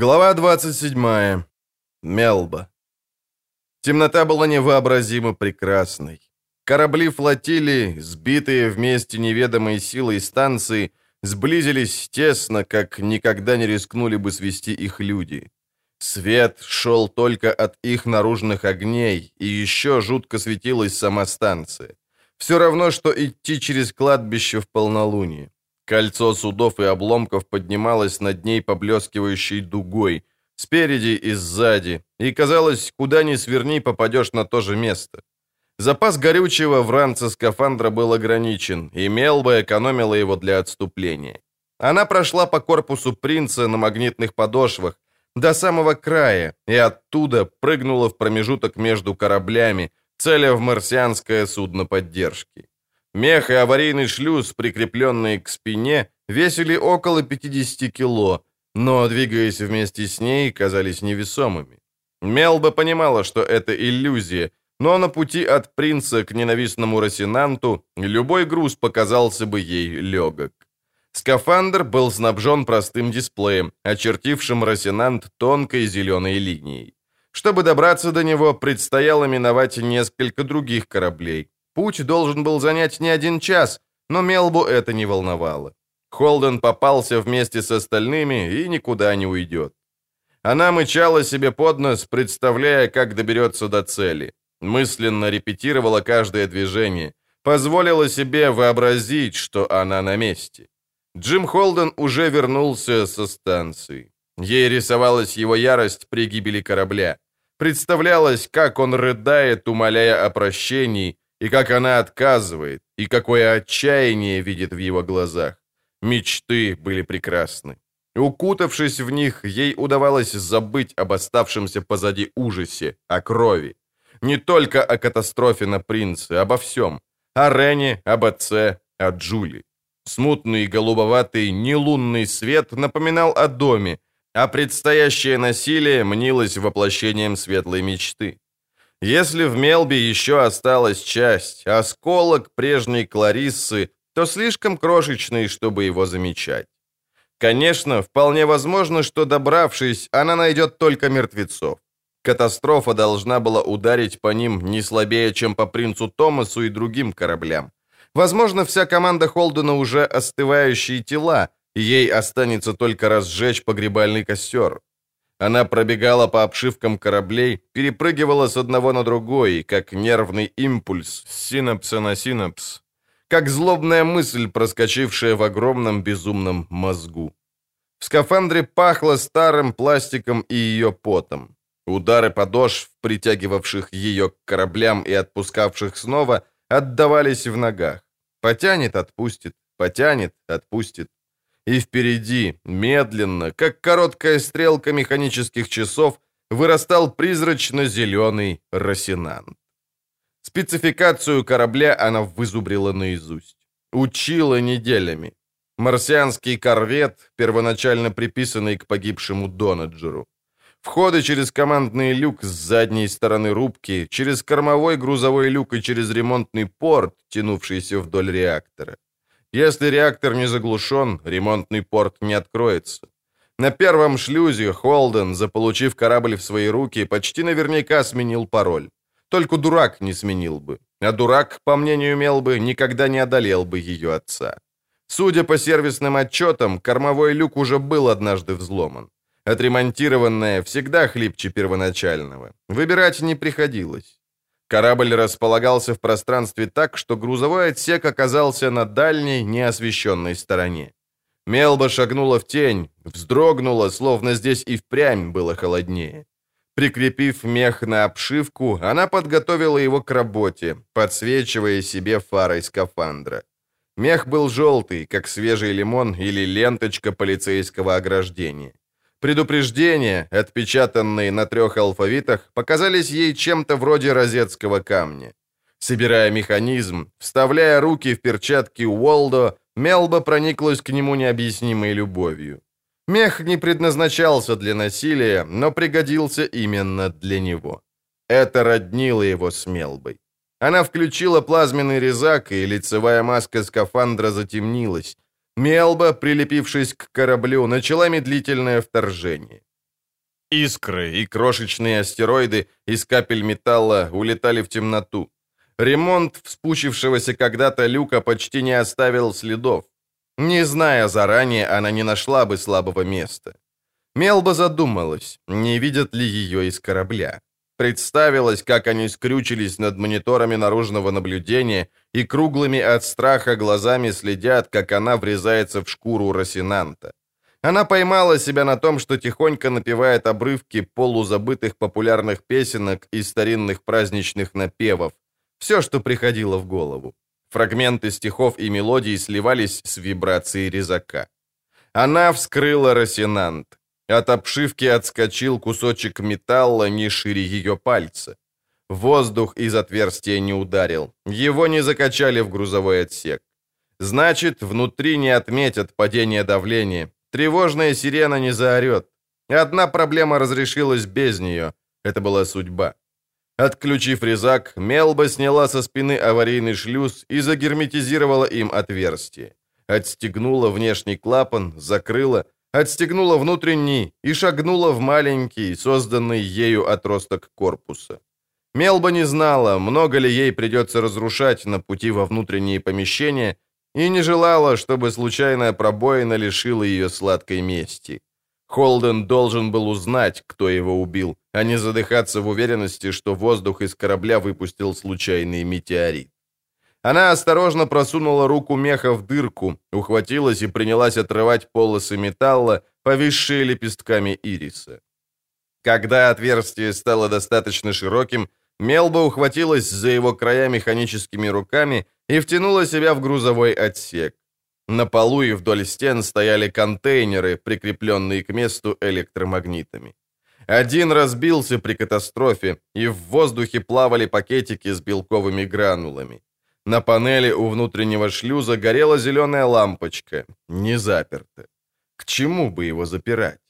Глава 27. Мелба. Темнота была невообразимо прекрасной. Корабли флотилии, сбитые вместе неведомой силой станции, сблизились тесно, как никогда не рискнули бы свести их люди. Свет шел только от их наружных огней, и еще жутко светилась сама станция. Все равно, что идти через кладбище в полнолуние. Кольцо судов и обломков поднималось над ней поблескивающей дугой, спереди и сзади, и казалось, куда ни сверни, попадешь на то же место. Запас горючего в ранце скафандра был ограничен, и Мелба экономила его для отступления. Она прошла по корпусу принца на магнитных подошвах до самого края и оттуда прыгнула в промежуток между кораблями, целя в марсианское судно поддержки. Мех и аварийный шлюз, прикрепленные к спине, весили около 50 кило, но, двигаясь вместе с ней, казались невесомыми. Мелба понимала, что это иллюзия, но на пути от принца к ненавистному Росинанту любой груз показался бы ей легок. Скафандр был снабжен простым дисплеем, очертившим Росинант тонкой зеленой линией. Чтобы добраться до него, предстояло миновать несколько других кораблей. Путь должен был занять не один час, но Мелбу это не волновало. Холден попался вместе с остальными и никуда не уйдет. Она мычала себе под нос, представляя, как доберется до цели. Мысленно репетировала каждое движение, позволила себе вообразить, что она на месте. Джим Холден уже вернулся со станции. Ей рисовалась его ярость при гибели корабля. Представлялось, как он рыдает, умоляя о прощении, и как она отказывает, и какое отчаяние видит в его глазах. Мечты были прекрасны. Укутавшись в них, ей удавалось забыть об оставшемся позади ужасе, о крови. Не только о катастрофе на принце, обо всем. О Рене, об отце, о Джули. Смутный голубоватый нелунный свет напоминал о доме, а предстоящее насилие мнилось воплощением светлой мечты. Если в Мелби еще осталась часть, осколок прежней Клариссы, то слишком крошечный, чтобы его замечать. Конечно, вполне возможно, что добравшись, она найдет только мертвецов. Катастрофа должна была ударить по ним не слабее, чем по принцу Томасу и другим кораблям. Возможно, вся команда Холдена уже остывающие тела, и ей останется только разжечь погребальный костер. Она пробегала по обшивкам кораблей, перепрыгивала с одного на другой, как нервный импульс с синапса на синапс, как злобная мысль, проскочившая в огромном безумном мозгу. В скафандре пахло старым пластиком и ее потом. Удары подошв, притягивавших ее к кораблям и отпускавших снова, отдавались в ногах. Потянет, отпустит, потянет, отпустит. И впереди, медленно, как короткая стрелка механических часов, вырастал призрачно-зеленый Росинант. Спецификацию корабля она вызубрила наизусть. Учила неделями. Марсианский корвет, первоначально приписанный к погибшему Донаджеру. Входы через командный люк с задней стороны рубки, через кормовой грузовой люк и через ремонтный порт, тянувшийся вдоль реактора. Если реактор не заглушен, ремонтный порт не откроется. На первом шлюзе Холден, заполучив корабль в свои руки, почти наверняка сменил пароль. Только дурак не сменил бы. А дурак, по мнению Мелбы, никогда не одолел бы ее отца. Судя по сервисным отчетам, кормовой люк уже был однажды взломан. Отремонтированное всегда хлипче первоначального. Выбирать не приходилось. Корабль располагался в пространстве так, что грузовой отсек оказался на дальней, неосвещенной стороне. Мелба шагнула в тень, вздрогнула, словно здесь и впрямь было холоднее. Прикрепив мех на обшивку, она подготовила его к работе, подсвечивая себе фарой скафандра. Мех был желтый, как свежий лимон или ленточка полицейского ограждения. Предупреждения, отпечатанные на трех алфавитах, показались ей чем-то вроде розетского камня. Собирая механизм, вставляя руки в перчатки Уолдо, Мелба прониклась к нему необъяснимой любовью. Мех не предназначался для насилия, но пригодился именно для него. Это роднило его с Мелбой. Она включила плазменный резак, и лицевая маска скафандра затемнилась, Мелба, прилепившись к кораблю, начала медлительное вторжение. Искры и крошечные астероиды из капель металла улетали в темноту. Ремонт вспучившегося когда-то люка почти не оставил следов. Не зная заранее, она не нашла бы слабого места. Мелба задумалась, не видят ли ее из корабля. Представилось, как они скрючились над мониторами наружного наблюдения и круглыми от страха глазами следят, как она врезается в шкуру Росинанта. Она поймала себя на том, что тихонько напевает обрывки полузабытых популярных песенок и старинных праздничных напевов. Все, что приходило в голову. Фрагменты стихов и мелодий сливались с вибрацией резака. Она вскрыла Росинант. От обшивки отскочил кусочек металла не шире ее пальца. Воздух из отверстия не ударил. Его не закачали в грузовой отсек. Значит, внутри не отметят падение давления. Тревожная сирена не заорет. Одна проблема разрешилась без нее. Это была судьба. Отключив резак, Мелба сняла со спины аварийный шлюз и загерметизировала им отверстие. Отстегнула внешний клапан, закрыла, отстегнула внутренний и шагнула в маленький, созданный ею отросток корпуса. Мелба не знала, много ли ей придется разрушать на пути во внутренние помещения, и не желала, чтобы случайная пробоина лишила ее сладкой мести. Холден должен был узнать, кто его убил, а не задыхаться в уверенности, что воздух из корабля выпустил случайный метеорит. Она осторожно просунула руку меха в дырку, ухватилась и принялась отрывать полосы металла, повисшие лепестками ириса. Когда отверстие стало достаточно широким, Мелба ухватилась за его края механическими руками и втянула себя в грузовой отсек. На полу и вдоль стен стояли контейнеры, прикрепленные к месту электромагнитами. Один разбился при катастрофе, и в воздухе плавали пакетики с белковыми гранулами. На панели у внутреннего шлюза горела зеленая лампочка, не заперта. К чему бы его запирать?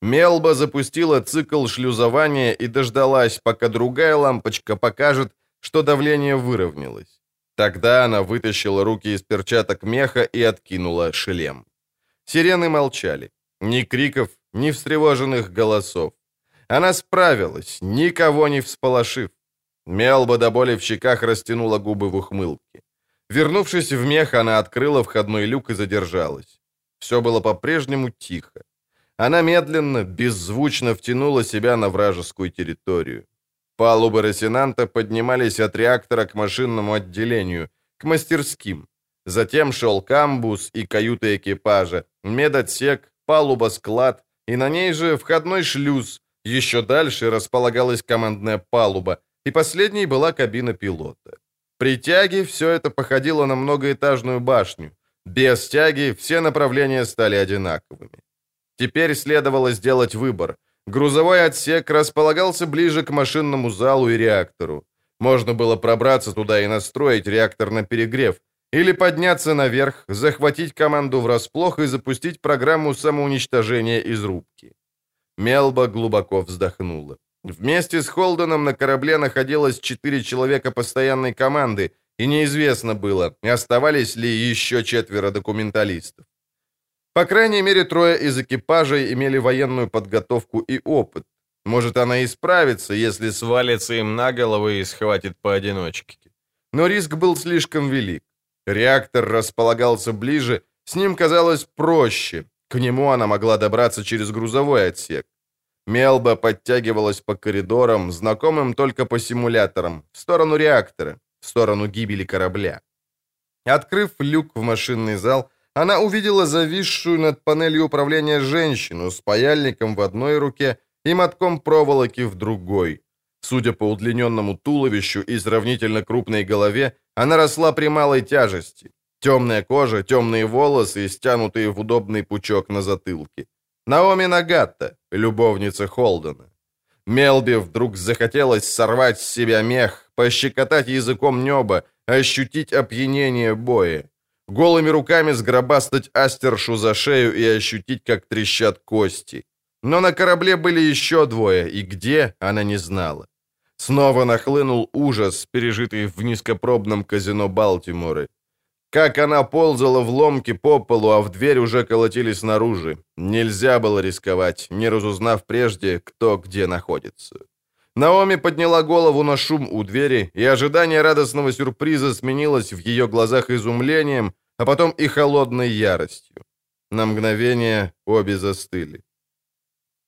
Мелба запустила цикл шлюзования и дождалась, пока другая лампочка покажет, что давление выровнялось. Тогда она вытащила руки из перчаток меха и откинула шлем. Сирены молчали. Ни криков, ни встревоженных голосов. Она справилась, никого не всполошив. Мелба до боли в щеках растянула губы в ухмылке. Вернувшись в мех, она открыла входной люк и задержалась. Все было по-прежнему тихо. Она медленно, беззвучно втянула себя на вражескую территорию. Палубы Росинанта поднимались от реактора к машинному отделению, к мастерским. Затем шел камбус и каюты экипажа, медотсек, палуба-склад, и на ней же входной шлюз. Еще дальше располагалась командная палуба, и последней была кабина пилота. При тяге все это походило на многоэтажную башню. Без тяги все направления стали одинаковыми. Теперь следовало сделать выбор. Грузовой отсек располагался ближе к машинному залу и реактору. Можно было пробраться туда и настроить реактор на перегрев, или подняться наверх, захватить команду врасплох и запустить программу самоуничтожения из рубки. Мелба глубоко вздохнула. Вместе с Холденом на корабле находилось четыре человека постоянной команды, и неизвестно было, оставались ли еще четверо документалистов. По крайней мере, трое из экипажей имели военную подготовку и опыт. Может, она и справится, если свалится им на головы и схватит поодиночке. Но риск был слишком велик. Реактор располагался ближе, с ним казалось проще. К нему она могла добраться через грузовой отсек. Мелба подтягивалась по коридорам, знакомым только по симуляторам, в сторону реактора, в сторону гибели корабля. Открыв люк в машинный зал, она увидела зависшую над панелью управления женщину с паяльником в одной руке и мотком проволоки в другой. Судя по удлиненному туловищу и сравнительно крупной голове, она росла при малой тяжести. Темная кожа, темные волосы, стянутые в удобный пучок на затылке. Наоми Нагатта, любовница Холдена. Мелби вдруг захотелось сорвать с себя мех, пощекотать языком небо, ощутить опьянение боя. Голыми руками сгробастать астершу за шею и ощутить, как трещат кости. Но на корабле были еще двое, и где, она не знала. Снова нахлынул ужас, пережитый в низкопробном казино Балтиморы. Как она ползала в ломке по полу, а в дверь уже колотили снаружи. Нельзя было рисковать, не разузнав прежде, кто где находится. Наоми подняла голову на шум у двери, и ожидание радостного сюрприза сменилось в ее глазах изумлением, а потом и холодной яростью. На мгновение обе застыли.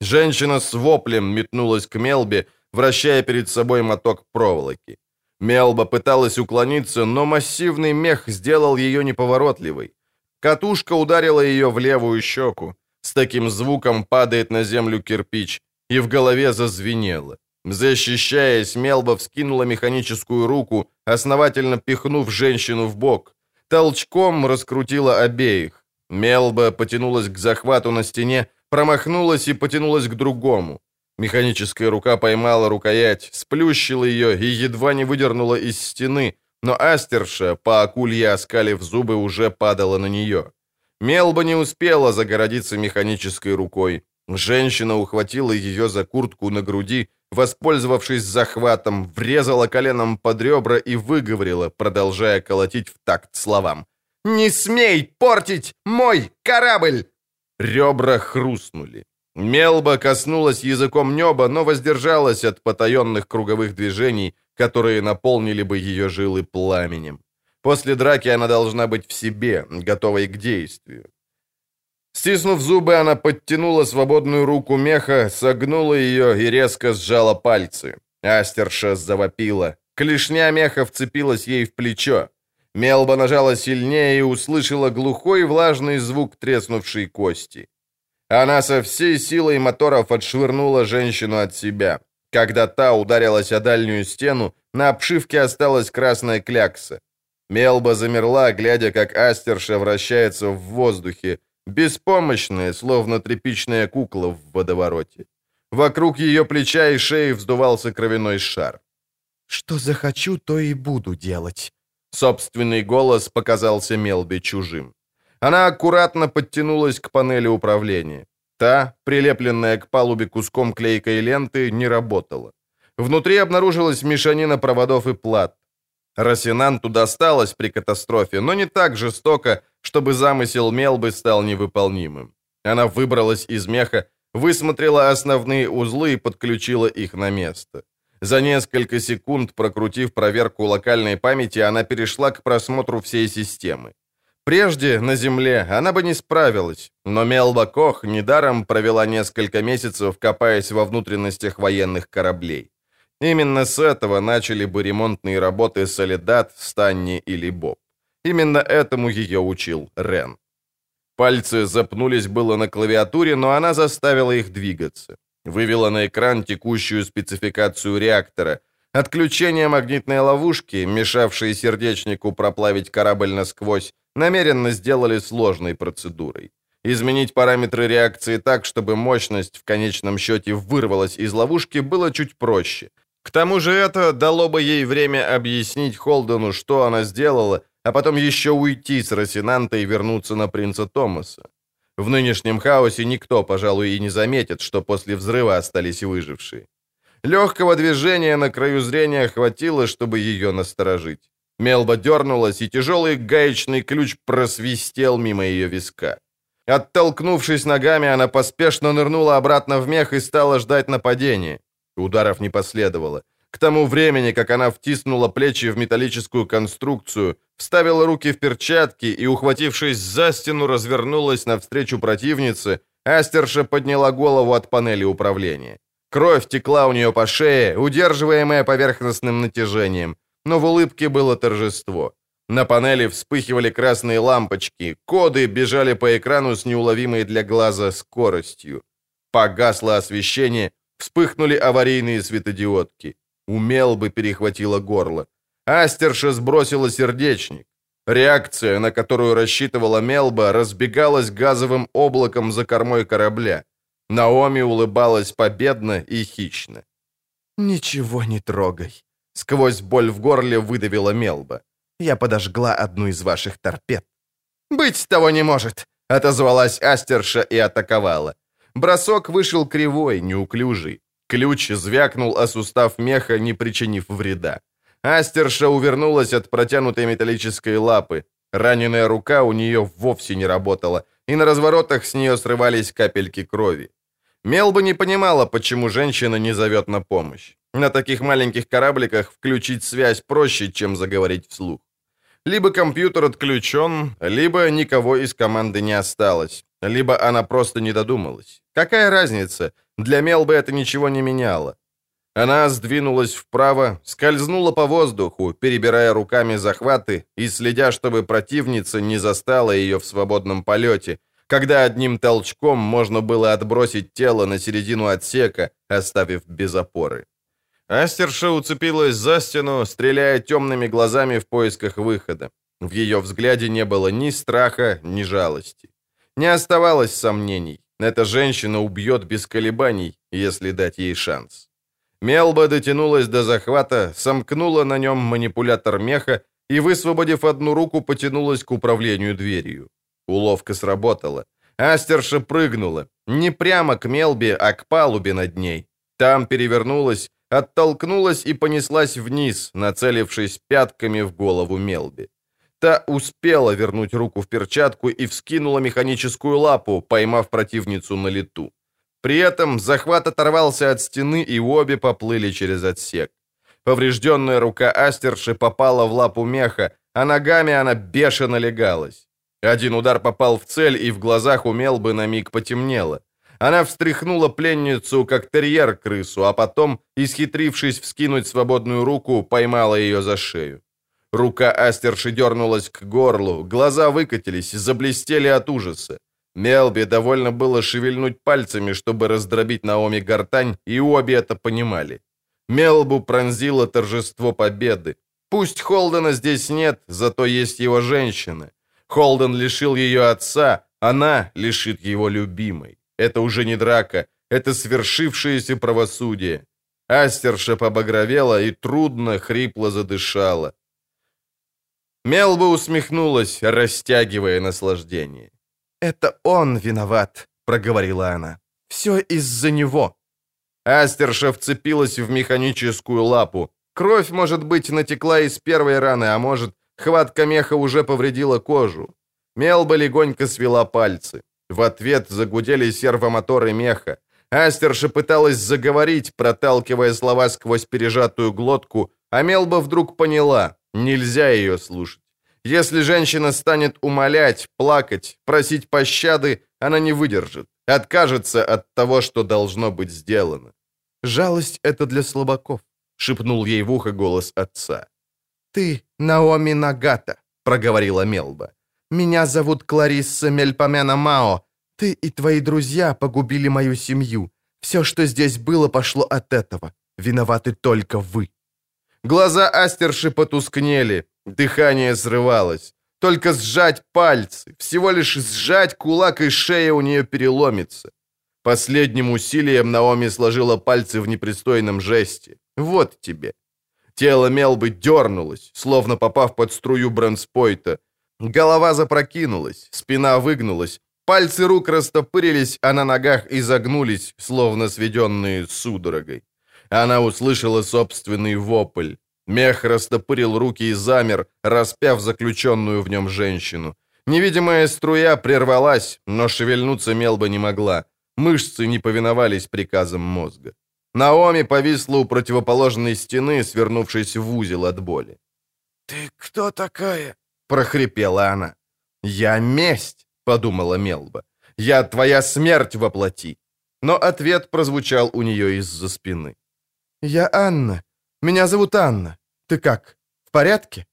Женщина с воплем метнулась к Мелбе, вращая перед собой моток проволоки. Мелба пыталась уклониться, но массивный мех сделал ее неповоротливой. Катушка ударила ее в левую щеку. С таким звуком падает на землю кирпич, и в голове зазвенело. Защищаясь, Мелба вскинула механическую руку, основательно пихнув женщину в бок. Толчком раскрутила обеих. Мелба потянулась к захвату на стене, промахнулась и потянулась к другому. Механическая рука поймала рукоять, сплющила ее и едва не выдернула из стены, но Астерша, по акулье оскалив зубы, уже падала на нее. Мелба не успела загородиться механической рукой. Женщина ухватила ее за куртку на груди, воспользовавшись захватом, врезала коленом под ребра и выговорила, продолжая колотить в такт словам. «Не смей портить мой корабль!» Ребра хрустнули. Мелба коснулась языком неба, но воздержалась от потаенных круговых движений, которые наполнили бы ее жилы пламенем. После драки она должна быть в себе, готовой к действию. Стиснув зубы, она подтянула свободную руку меха, согнула ее и резко сжала пальцы. Астерша завопила. Клешня меха вцепилась ей в плечо. Мелба нажала сильнее и услышала глухой влажный звук треснувшей кости. Она со всей силой моторов отшвырнула женщину от себя. Когда та ударилась о дальнюю стену, на обшивке осталась красная клякса. Мелба замерла, глядя, как Астерша вращается в воздухе, беспомощная, словно тряпичная кукла в водовороте. Вокруг ее плеча и шеи вздувался кровяной шар. «Что захочу, то и буду делать». Собственный голос показался Мелбе чужим. Она аккуратно подтянулась к панели управления. Та, прилепленная к палубе куском клейкой ленты, не работала. Внутри обнаружилась мешанина проводов и плат. Росинанту досталось при катастрофе, но не так жестоко, чтобы замысел Мелбы стал невыполнимым. Она выбралась из меха, высмотрела основные узлы и подключила их на место. За несколько секунд, прокрутив проверку локальной памяти, она перешла к просмотру всей системы. Прежде, на Земле, она бы не справилась, но Мелба Кох недаром провела несколько месяцев, копаясь во внутренностях военных кораблей. Именно с этого начали бы ремонтные работы Солидат, Станни или Боб. Именно этому ее учил Рен. Пальцы запнулись было на клавиатуре, но она заставила их двигаться. Вывела на экран текущую спецификацию реактора. Отключение магнитной ловушки, мешавшей сердечнику проплавить корабль насквозь, намеренно сделали сложной процедурой. Изменить параметры реакции так, чтобы мощность в конечном счете вырвалась из ловушки, было чуть проще. К тому же это дало бы ей время объяснить Холдену, что она сделала, а потом еще уйти с Росинанта и вернуться на принца Томаса. В нынешнем хаосе никто, пожалуй, и не заметит, что после взрыва остались выжившие. Легкого движения на краю зрения хватило, чтобы ее насторожить. Мелба дернулась, и тяжелый гаечный ключ просвистел мимо ее виска. Оттолкнувшись ногами, она поспешно нырнула обратно в мех и стала ждать нападения. Ударов не последовало. К тому времени, как она втиснула плечи в металлическую конструкцию, вставила руки в перчатки и, ухватившись за стену, развернулась навстречу противнице, Астерша подняла голову от панели управления. Кровь текла у нее по шее, удерживаемая поверхностным натяжением, но в улыбке было торжество. На панели вспыхивали красные лампочки, коды бежали по экрану с неуловимой для глаза скоростью. Погасло освещение, вспыхнули аварийные светодиодки. Умел бы перехватило горло. Астерша сбросила сердечник. Реакция, на которую рассчитывала Мелба, разбегалась газовым облаком за кормой корабля. Наоми улыбалась победно и хищно. «Ничего не трогай», — сквозь боль в горле выдавила Мелба. «Я подожгла одну из ваших торпед». «Быть того не может», — отозвалась Астерша и атаковала. Бросок вышел кривой, неуклюжий. Ключ звякнул о сустав меха, не причинив вреда. Астерша увернулась от протянутой металлической лапы. Раненая рука у нее вовсе не работала, и на разворотах с нее срывались капельки крови. Мелба не понимала, почему женщина не зовет на помощь. На таких маленьких корабликах включить связь проще, чем заговорить вслух. Либо компьютер отключен, либо никого из команды не осталось, либо она просто не додумалась. Какая разница? Для Мелбы это ничего не меняло. Она сдвинулась вправо, скользнула по воздуху, перебирая руками захваты и следя, чтобы противница не застала ее в свободном полете, когда одним толчком можно было отбросить тело на середину отсека, оставив без опоры. Астерша уцепилась за стену, стреляя темными глазами в поисках выхода. В ее взгляде не было ни страха, ни жалости. Не оставалось сомнений. Эта женщина убьет без колебаний, если дать ей шанс. Мелба дотянулась до захвата, сомкнула на нем манипулятор меха и, высвободив одну руку, потянулась к управлению дверью. Уловка сработала. Астерша прыгнула. Не прямо к Мелбе, а к палубе над ней. Там перевернулась, оттолкнулась и понеслась вниз, нацелившись пятками в голову Мелби. Та успела вернуть руку в перчатку и вскинула механическую лапу, поймав противницу на лету. При этом захват оторвался от стены, и обе поплыли через отсек. Поврежденная рука Астерши попала в лапу меха, а ногами она бешено легалась. Один удар попал в цель, и в глазах умел бы на миг потемнело. Она встряхнула пленницу, как терьер крысу, а потом, исхитрившись вскинуть свободную руку, поймала ее за шею. Рука Астерши дернулась к горлу, глаза выкатились, заблестели от ужаса. Мелби довольно было шевельнуть пальцами, чтобы раздробить Наоми гортань, и обе это понимали. Мелбу пронзило торжество победы. Пусть Холдена здесь нет, зато есть его женщина. Холден лишил ее отца, она лишит его любимой. Это уже не драка, это свершившееся правосудие. Астерша побагровела и трудно, хрипло задышала. Мелба усмехнулась, растягивая наслаждение. «Это он виноват», — проговорила она. «Все из-за него». Астерша вцепилась в механическую лапу. Кровь, может быть, натекла из первой раны, а может, хватка меха уже повредила кожу. Мелба легонько свела пальцы. В ответ загудели сервомоторы меха. Астерша пыталась заговорить, проталкивая слова сквозь пережатую глотку, а Мелба вдруг поняла, нельзя ее слушать. Если женщина станет умолять, плакать, просить пощады, она не выдержит, откажется от того, что должно быть сделано. «Жалость — это для слабаков», — шепнул ей в ухо голос отца. «Ты Наоми Нагата», — проговорила Мелба. «Меня зовут Кларисса Мельпомена Мао. Ты и твои друзья погубили мою семью. Все, что здесь было, пошло от этого. Виноваты только вы». Глаза Астерши потускнели, Дыхание срывалось. Только сжать пальцы, всего лишь сжать кулак, и шея у нее переломится. Последним усилием Наоми сложила пальцы в непристойном жесте. «Вот тебе». Тело Мелбы дернулось, словно попав под струю бронспойта. Голова запрокинулась, спина выгнулась, пальцы рук растопырились, а на ногах изогнулись, словно сведенные судорогой. Она услышала собственный вопль. Мех растопырил руки и замер, распяв заключенную в нем женщину. Невидимая струя прервалась, но шевельнуться Мелба не могла. Мышцы не повиновались приказам мозга. Наоми повисла у противоположной стены, свернувшись в узел от боли. «Ты кто такая?» — прохрипела она. «Я месть», — подумала Мелба. «Я твоя смерть воплоти». Но ответ прозвучал у нее из-за спины. «Я Анна. Меня зовут Анна. Ты как, в порядке?»